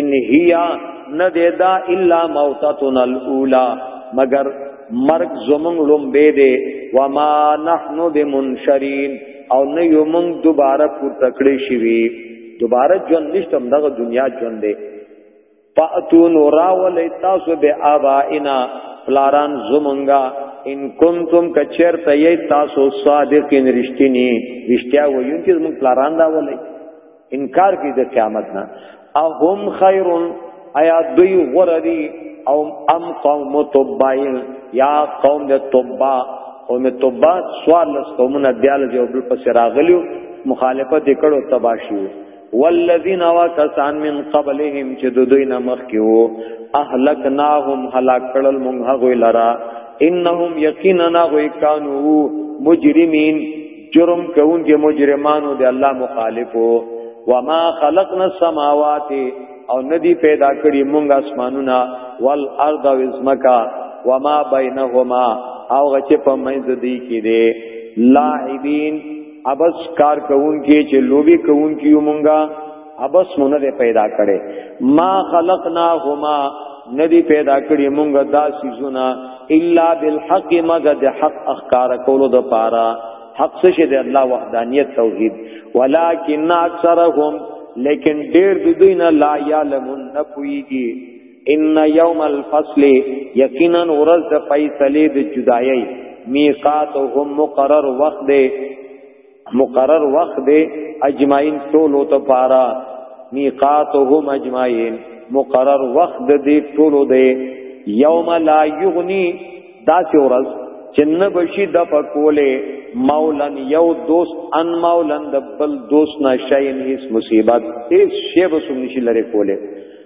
ان هيا نه دیدا الا موتتنا الاولى مگر مرگ زمون لومبه دی وما نحن بمنشرین او نه یو مون دوباره پور تکړه شي وی دوباره جون نشتم دغه دنیا جون دی فاتو نورا ولی تاسو به ابائنا پلاران زمونگا ان کنتم کچر ته تاسو صادقین رښتینی رښتیا وایونکي زمون پلاران دا ولی انکار کوي د قیامت نه اهم خیر ایا دوی غره دي او ام قوم تبعین یا قوم د تبع او می تبع سوال لس قومونه دیال جو بل پس راغلیو مخالفت کړو تباشی والذین وکسان من قبلهم چې د دوی نه مخکیو اهلکناهم هلاک کړل مونږ هغه لرا انهم یقینا غوی کانو مجرمین جرم کوونکې مجرمانو دی الله مخالفو وما خلقنا السماوات او ندی پیدا کړی مونږ اسمانونه والارض وزمکا وما بینهما او غچ په منځ دی کې دی لاعبین ابس کار کوونکې چې لوبي کوونکې مونږه ابس مونږ نه پیدا کړي ما خلقناهما ندی پیدا کړی مونږ دا سيزونه الا بالحق مگر د حق اخکار کولو د پاره حق څه شه د الله وحدانيت توحید ولکن اکثرهم لیکن ډېر د دوی نه لا یعلمون نه پويږي ان یوم الفصل یقینا ورځ د فیصله د جدایي میقاتهم مقرر وخت دی مقرر وخت دی اجمعین ټولو ته پارا میقاتهم اجمعین مقرر وخت د دې ټولو دی یوم لا یغنی دا چې ورځ چې نه بشي د پکوله مولن یو دوست ان مولن د بل دوست نه شین هیڅ مصیبت هیڅ شی به سم نشي لره کوله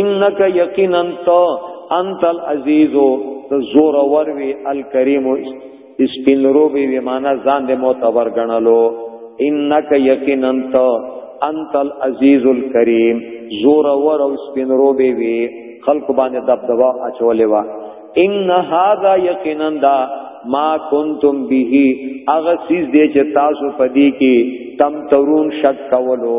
انک یقینا تو انت العزیز تو زور ور وی الکریم اسپین رو بی وی معنا ځان دې معتبر غنلو انک یقینا تو انت العزیز الکریم زور ور او سپین رو بی وی خلق باندې دبدبا اچولې وا ان هاذا یقینا دا ما کنتم به اغه سیز دې چې تاسو پدی کې تم ترون شک کولو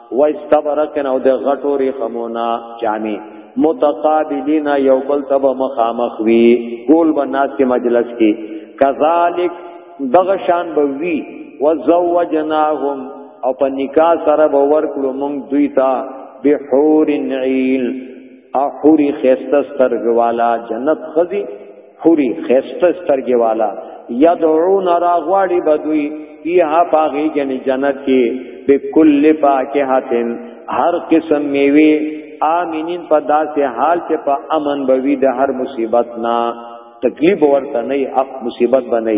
و استبرقن او د غټو رخمونا جامع متقابلین یو بل تب مخامخ وی ګول بناس کې مجلس کې کذالک دغه شان به وی وزوجناهم او په نکاح سره به ورکړو مونږ دوی ته به حور عین او حوری خسته سترګوالا جنت خزي حوری خسته سترګې والا یدعون را غواړي بدوی فیها پاغی جن جنت کې بكل فاکهتن هر قسم میوه امینین په داسې حال چې په امن بوي د هر مصیبت نه تکلیف ورته نه اپ مصیبت بنئ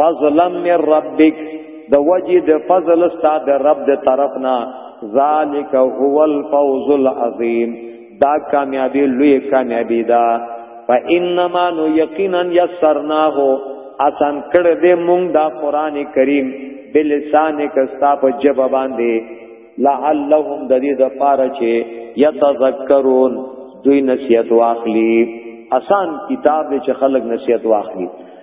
فضلا من ربک د وجه د فضل ستا د رب د طرفنا ذالک هو الفوز العظیم دا کامیابی لوی کامیابی دا فانما نو یقینا یسرناه آسان کړ دې مونږ دا قران کریم بلسان کستا په جب باندې لعلهم د دې د پاره چې یتذکرون دوی نصیحت واخلي آسان کتاب دې چې خلک نصیحت واخلي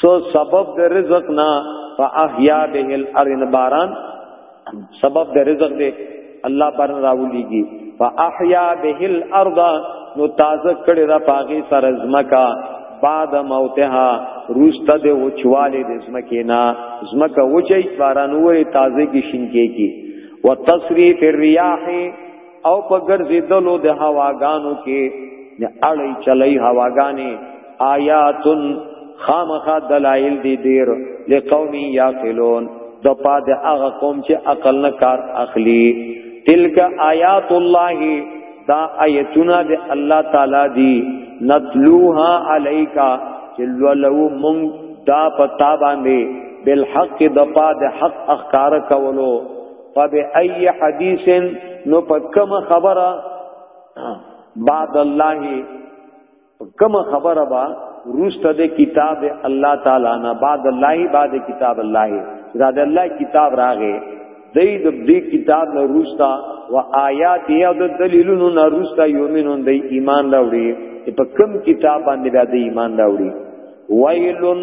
سو سبب د رزق نه فاحیا به الارض باران سبب د رزق دی الله باران راولېږي فاحیا به الارض نو تازه کړي را پاغي سر زمکا بعد موتها روسته د وچواله د زمکې نه زمکه وچي باران وې تازه کی شینکې کی وتصریف الرياح او په ګرځیدلو د هواګانو کې نه اړی چلای هواګانی آیاتن خامخا دلائل دی دیر لقوم یاقلون د پاد هغه قوم چې عقل نه کار اخلي تلک آیات الله دا آیتونه د الله تعالی دی نتلوها علیکا چې لولو مونږ دا پتا باندې بالحق د پاد حق اخکار کولو فبأي حديث نو په کوم خبره بعد الله کوم خبره با روسته د کتاب الله تعالی نه بعد الله بعد کتاب الله دا د الله کتاب راغې دې د دې کتاب نه روستا و آیات یې د دلیلونو نه روستا یومنون د ایمان راوړي په کوم کتاب باندې د ایمان راوړي ویلن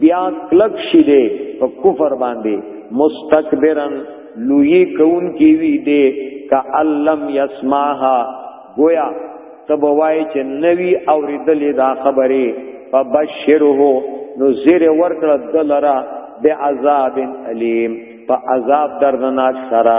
بیا کلک شي دی په کفر باندې مستكبرن لوی کون کی وی دی کا علم یسمعها گویا تب وای چې نوی اوریدلې دا خبره فبشره نو زیر ورکړه دلرا بعذاب الیم په عذاب دردناک سره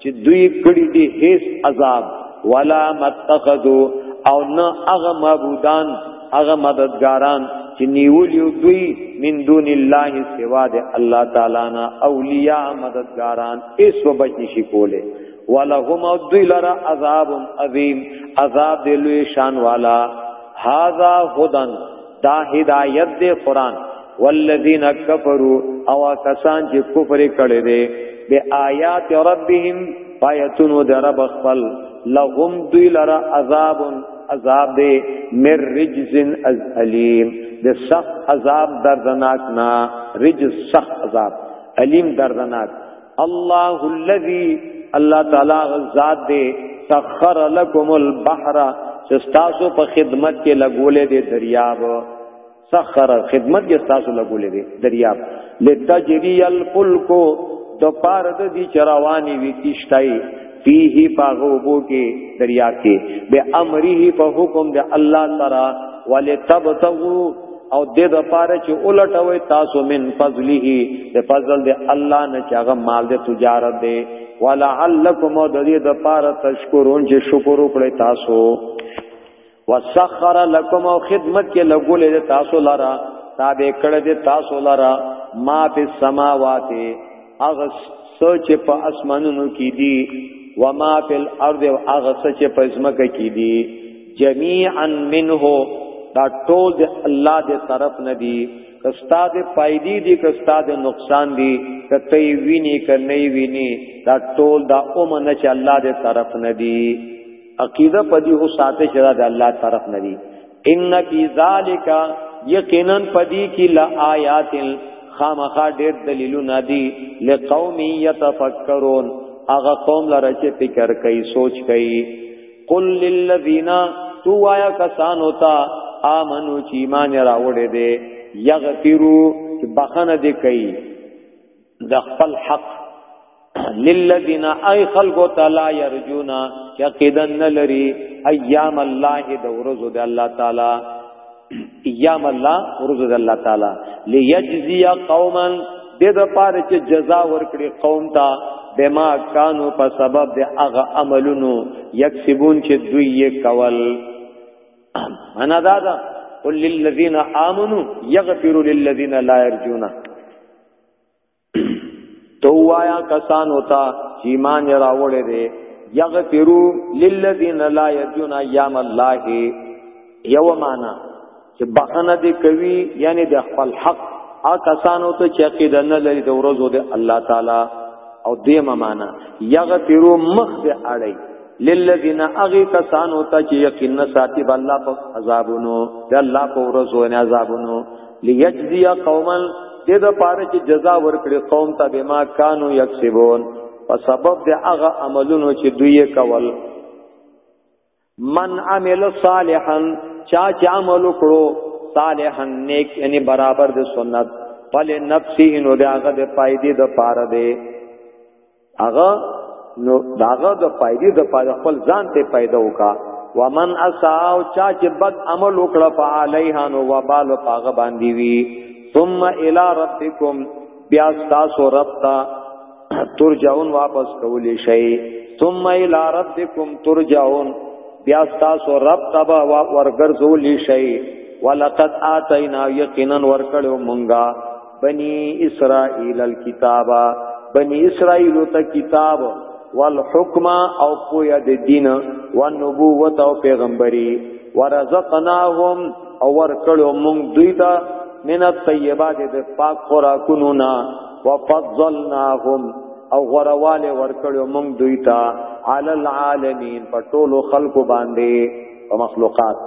چې دوی کړي دي هیڅ عذاب ولا متخذو او نه هغه معبودان هغه مددګاران چې نیولیو دوی من دون الله سوا د الله تعالی نه اولیاء مددګاران ایس وبچ نشي کوله ولهم او دوی لرا عذاب عظیم عذاب دی لوی شان والا هاذا هدن دا هدایت دی قران والذین کفروا او کسان چې کفر کړي دي به آیات ربهم پایتونو درب خپل لهم دوی لرا عذاب عذاب دی مر رجزن از علیم د سخت عذاب دردناک نا رجز سخت عذاب علیم دردناک الله الذي الله تعالی ذات دې سخر لكم البحر چې تاسو په خدمت کې لګولې دې دریاب سخر خدمت کې تاسو لګولې دې دریاب لتجري الفلك د پاره د دې چرواني وی کیشتای فيه باغوبو کې دریا کې به امره په حکم د الله تعالی ولتبتغوا او د د پاره چې الټوي تاسو من فضله د فضل د الله نه چې هغه مال د تجارت دی ولعلکم د دې د پاره تشکرون چې شکر وکړي تاسو وسخر لكم او خدمت کې لګولې تاسو لرا تابع کړه دې تاسو لرا ما په سماوات اغه سوچ په اسمانونو کې دي و ما په الارض او اغه سوچ په اسمکه کې دي جميعا منه دا ټول د الله دې طرف نه دي کستا دې پایدی دي کستا دې نقصان دي کته ویني کني ویني دا ټول دا اومنه چې الله دې طرف نه دي عقیده پدی هو ساته چې دا د الله طرف نه دی ان فی ذالک یقینا پدی کی لا آیات خامخا ډیر دلیلونه دی لقوم یتفکرون هغه قوم لره چې فکر کوي سوچ کوي قل للذین تو آیا کسان ہوتا آمنو چی ایمان راوڑے دے یغفرو بخنه دې کوي د خپل حق للذین ای خلق تعالی یرجونا یقیدن لری ایام الله د ورځو د الله تعالی ایام الله ورځو د الله تعالی لیجزی قوما د د پاره چې جزا ورکړي قوم ته بما کانو په سبب د هغه عملونو یکسبون چې دوی یې کول انا دادا قل للذین آمنو یغفروا للذین لا یرجونا تو وایا کسان ہوتا چې ایمان یې راوړې دي یغفرو للذین لا یجون ایام الله یو معنا چې بخنه دې کوي یعنی د خپل حق ا کسانو ته چې عقیده نه لري د ورځو د الله تعالی او دیمه معنا یغفرو مخ دې اړي للذین اغی کسانو ته چې یقین ساتي الله په عذابونو د الله په ورځو نه عذابونو ليجزي قوما دې د پاره چې جزا ورکړي قوم ته به ما کانو یکسبون په سبب د هغه عملونو چې دوی کول من عمل صالحا چا چې عمل وکړو صالحا نیک یعنی برابر د سنت فل نفسه نو داغه د پایدې د پاره دی هغه نو داغه د فائدې د پاره خپل ځان ته پیدا وکا ومن اساو چا چې بد عمل وکړه فعليها نو وبال پاغه باندې وی ثم الى ربكم بیا تاسو رب ته ترجعون واپس کولی شئ ثم الى ربكم ترجعون بیا تاسو رب ته ورګرځولی شئ ولقد اتینا یقینا ورکړو مونږه بنی اسرائیل الكتاب بنی اسرائیل ته کتاب والحکم او پویا د دین او نبوت او پیغمبري ورزقناهم او ورکلو مونږ دوی ته من الطیبات د پاک خوراکونو نا وفضلناهم او غرواله ورکلو مونږ دوی ته علی العالمین په ټولو خلقو باندې او مخلوقات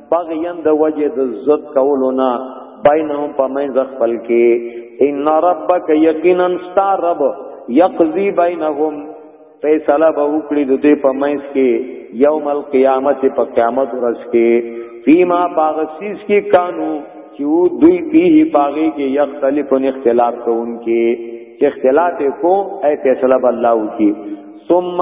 بغیان د وجه د زد کولو نه بینهم په منځ خپل کې ان ربک یقینا ستا رب یقضی بینهم فیصله به وکړي د دې په منځ کې یوم القیامت په قیامت ورځ کې فیما باغسیس کې کانو چې دوی پیه باغې کې یختلفون اختلاف کوونکې چې اختلاف کو اے فیصله الله وکي ثم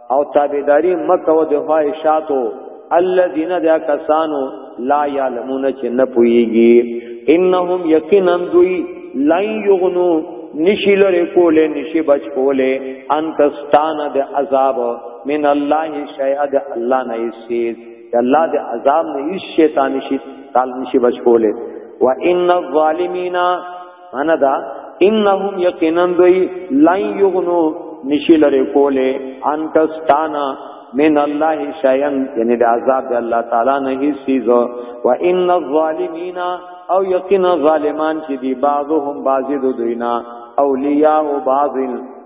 او تابعداري مکه او د خواهشاتو الذين ذا کسانو لا يعلمون چې نه پويږي انهم یقینا دوی لن یغنو نشی لره کوله نشی بچ کوله انتستان د عذاب من الله شیء د الله نه یسید د الله د عذاب نه هیڅ شیطان نشی تعال نشی بچ کوله و ان الظالمین انا دا انهم یقینا دوی لای یغنو نشی لري کوله انت ستانا من الله شیئا یعنی د عذاب د الله تعالی نه هیڅ چیز او ان الظالمین او یقینا ظالمان چې دی بعضهم بعضی دو دوینا اولیاء بعض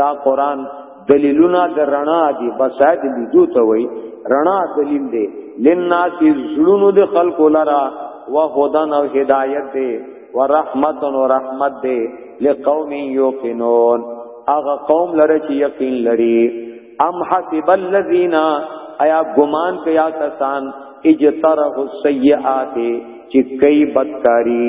دا قران دلیلونه د رڼا دی بصائر لیدو ته وای رڼا دلیل دی لناس زړونو د خلق لرا و هدن او هدایت دی و رحمت او رحمت دی لقوم یوقنون هغه قوم لره چې یقین لري ام حسب الذین ایا ګمان کیا کسان اجتره السیئات چې کئی بدکاری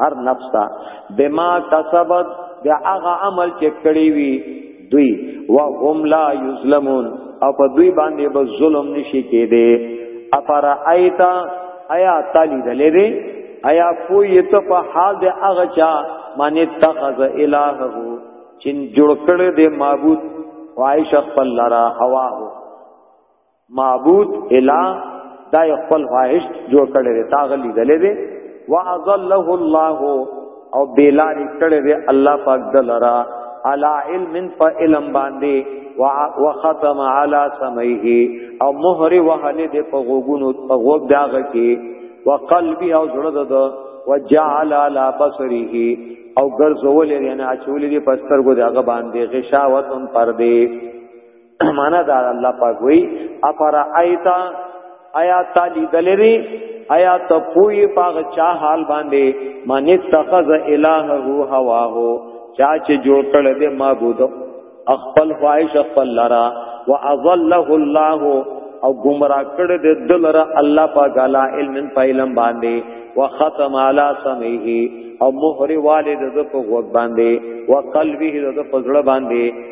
هر نفس ته بما کسبت بیا هغه عمل چې کړی وي دوی وهم لا یظلمون او په دوی باندې به ظلم نشي کېده افر ایتا ایا تعالی دلې دې ایا کوی ته په حال د هغه چا معنی تخذ الہه چې جوړ کړی دې معبود عائشہ خپل لرا هوا هو معبود الا دا خپل خواهش جوړ کړی دی تا غلی دلې دی واضله الله او بیلار کړی دی الله پاک دلرا علا علم په علم باندې وختم علی سمعه او مهر وهل دی په غوګونو په غوګ داغه کې وقلبی او زړه د وجعل علی بصره او ګرځول یې نه اچول دي پستر ګو دغه باندې غشاوتن پر دې معنا دا الله پاک وی افرا ایتا آیا تعالی دلری آیا ته پوی پاغ چا حال باندې من اتخذ الهه هواه چا چې جوړ کړ دې معبود خپل خواهش خپل لرا واضله الله او گمراه کړ دې دلرا الله پاک علی علم پایلم باندې وختم علی سمعه او مهر والد د په غوږ باندې وقلبه د په زړه باندې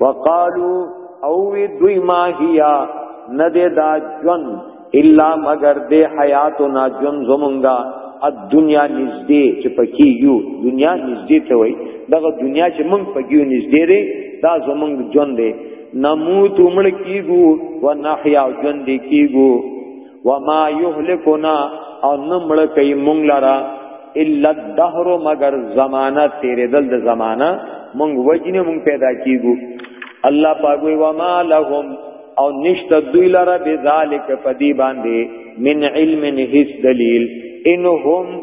وقالو او وی دوی ما هيا نه دې دا جون الا مگر دې حیاتنا جون زمونږه الدنیا نږدې چې پکې یو دنیا نږدې ته وای دغه دنیا چې مونږ پکې یو نږدې دی دا زمونږ جون دی نموت مړ کیګو و نحیا جون دی کیګو وما يهلكنا او نمړ کوي مونږ لرا الا الدهر مگر زمانہ تیرې دل د زمانہ مونږ وجنه مونږ پیدا کیګو الله پاګوي وما لهم او نشت دوی لرا بذالک پدی باندې من علم هیڅ دلیل ان هم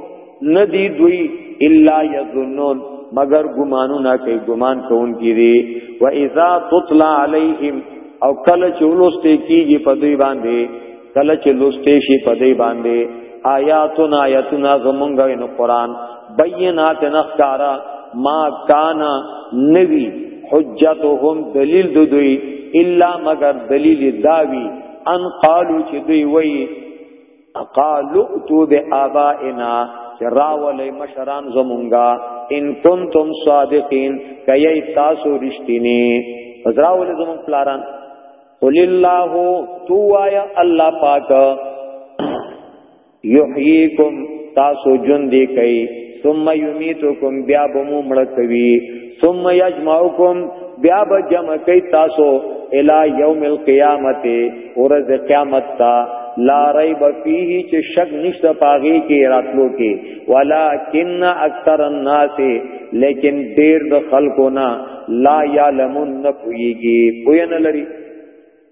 ندی دوی الا یظنون مگر ګمانونه کوي ګمان کوونکي دي و اذا تطلع عليهم او کله چې ولسته کیږي په دوی باندې کله چې لسته شي په دوی باندې آیاتنا آیاتنا زمونږ نو قران بینات نخکارا ما کانا نوی حجتهم دلیل دو دوی الا مگر دلیل داوی ان قالو چې دوی وایي قالو تو به ابائنا چراولی مشران زمونږه ان کنتم صادقین کای تاسو رښتینی زراول زمون پلاران قل الله تو آیا الله پاک یحییکم تاسو جون دی کای ثم یمیتکم بیا بمو مړکوي ثم یجمعکم بیا به جمع کوي تاسو الی یوم القیامت ورځ قیامت تا لا ریب فیه چې شک نشته پاغي کې راتلو کې ولکن اکثر الناس لیکن ډیر د خلکو نه لا یعلمون نه پویږي پوی نه لري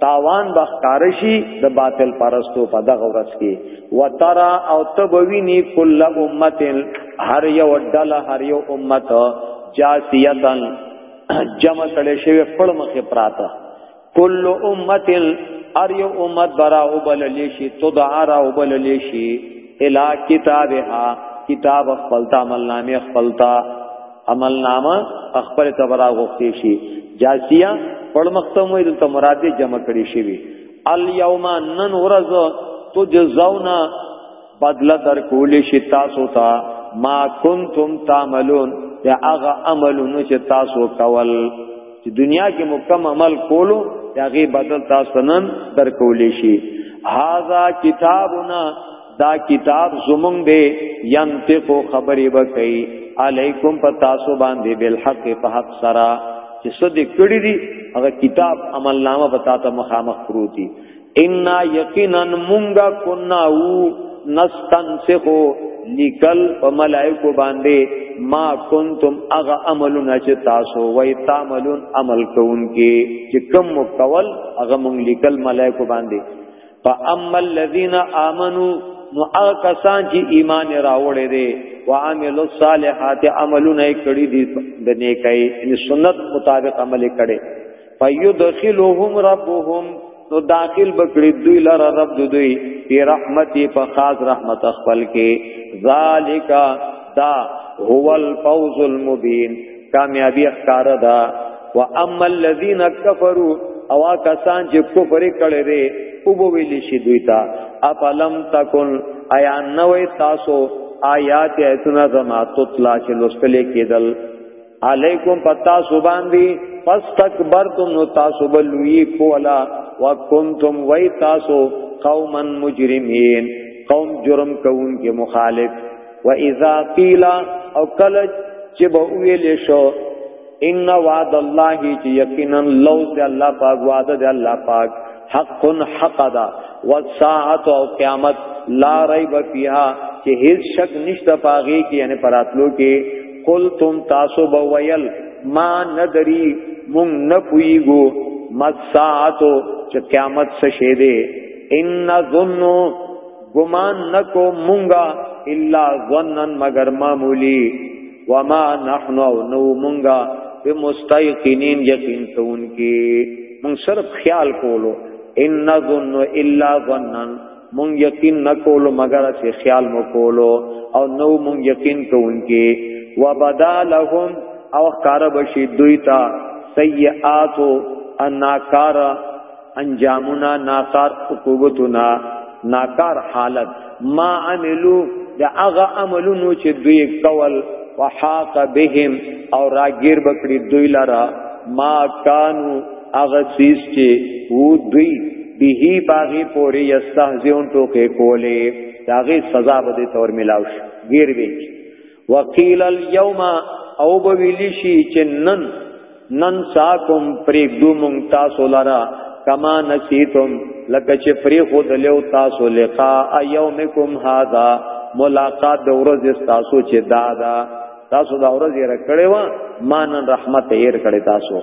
تاوان بخکارشی د باطل پرستو په دغه ورځ کې وترا او تبوینی کل امه هر یو ډله هر یو امت جاسیتن جمع کړي شوی خپل مخې پراته کل امه هر یو امت برا وبل لشي تدعا را وبل لشي الی کتابها کتاب خپلتا ملنامه خپلتا عمل نامه خپل تبرا غوښتي شي جاسیه پړمختم وي دلته مراد جمع کړي شي وي الیوم نن ورځ تو جزاونا بدل در کول شي تاسو ته تا ما کنتم تعملون یا هغه عملونه چې تاسو کول چې دنیا کې مکم عمل کولو هغه بدل تاسو نن در کول شي هاذا کتابنا دا کتاب زمونږ دی ينطق خبرې وکي علیکم پتا سو باندې بالحق په حق سرا چې صدې کړی دی هغه کتاب عمل نامه بتا ته مخامخ پروتي ان یقینا مونږه کنا وو نستنسخو لیکل په ملائکو باندې ما کنتم اغه عملونه چې تاسو وای تعملون عمل کوونکې چې کوم کول اغه مونږ لیکل ملائکو باندې فاما الذين امنوا نو هغه کسان چې ایمان راوړې دي وعملوا الصالحات عملونه کړې دي د نیکۍ ان سنت مطابق عمل کړي فيدخلهم ربهم نو داخل بکړي دوی لره رب دوی په رحمتي په خاص رحمت خپل کې ذالک دا هو الفوز المبین کامیابی اختار دا و اما الذین کفروا او کسان چې کفر کړي دي او بو ویل شي دوی ته افلم تکن ایا نوې تاسو آیات ایتنا زما تطلا چې لوستلې کېدل علیکم پتا سبحان دی فاستكبرتم نو تاسو بلوی کولا وکنتم وای تاسو قوما مجرمین قوم جرم کوونکې مخالف و اذا قیل او کله چې به ویل شو ان وعد الله چې یقینا لو ذ الله پاک وعد ذ الله پاک حق حق دا والساعه او قیامت لا ریب فیها چې هیڅ شک نشته پاغي کې یعنی پراتلو کې قل تم تاسو به ویل ما ندری مون نه پویګو مساعتو چې قیامت څه شه دی ان ظنو ګمان نکو مونږه الا ظنن مگر معمولی وما نحن او نو مونږه بمستيقنين یقین کوونکی مونږ صرف خیال کولو ان ظن الا ظنن مونږ یقین نکولو مگر چې خیال مو کولو او نو مونږ یقین کوونکی وبدا لهم او کار بشي دوی ته سیئات ان ناکار انجامنا ناکار عقوبتنا ناکار حالت ما عملو دا اغا عملونو چې دوی کول وحاق بهم او راگیر بکړي دوی لرا ما کانو اغا سیس چې وو دوی به باغی پوری یستهزئون ټوکې کولې داغه سزا به تور ملاوش غیر وی وقیل اليوم او بویلی شي چې نن نن ساکم پریګدو مونږ تاسو لرا کما نسیتم لکه چې پری خود له تاسو لقاء یومکم هاذا ملاقات د ورځ تاسو چې دادا تاسو دا ورځ یې رکړې و ما نن رحمت یې رکړې تاسو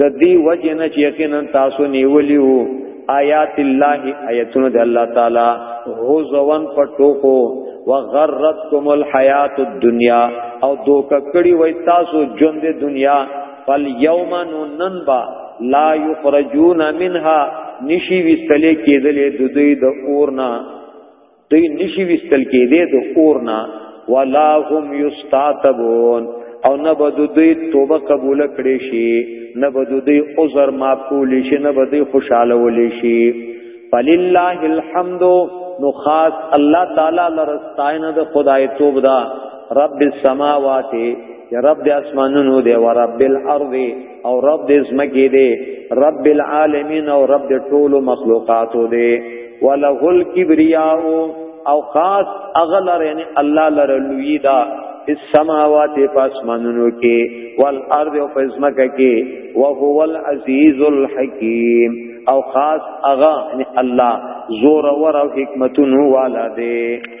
د دې وجه نه چې یقینا تاسو نیولی وو آیات الله آیتونه د الله تعالی هو ځوان په ټوکو وغرتکم الحیات الدنیا او دوک کړي وای تاسو ژوند د دنیا فل یوم ننبا لا یخرجون منها نشی وستلې کېدلې د دوی د اورنا دوی نشي وستل کېدې د اورنا ولا هم یستاتبون او نه بد دوی توبه قبول کړي شي نه بد دوی عذر معقول شي نه بد دوی خوشاله ولي شي فللله الحمد نو خاص الله تعالی لرستاینه د خدای توب دا رب السماوات یا رب د اسمانونو دی و رب الارض او رب دې زمکه دې رب العالمین او رب دې ټول مخلوقاتو دې وله الکبریاء او خاص اغلر یعنی الله لره لوی دا السماوات پاسمانونو کې والارض او پسمکه کې وهو العزیز الحکیم او خاص اغا یعنی الله زور ور او حکمتونو والا دې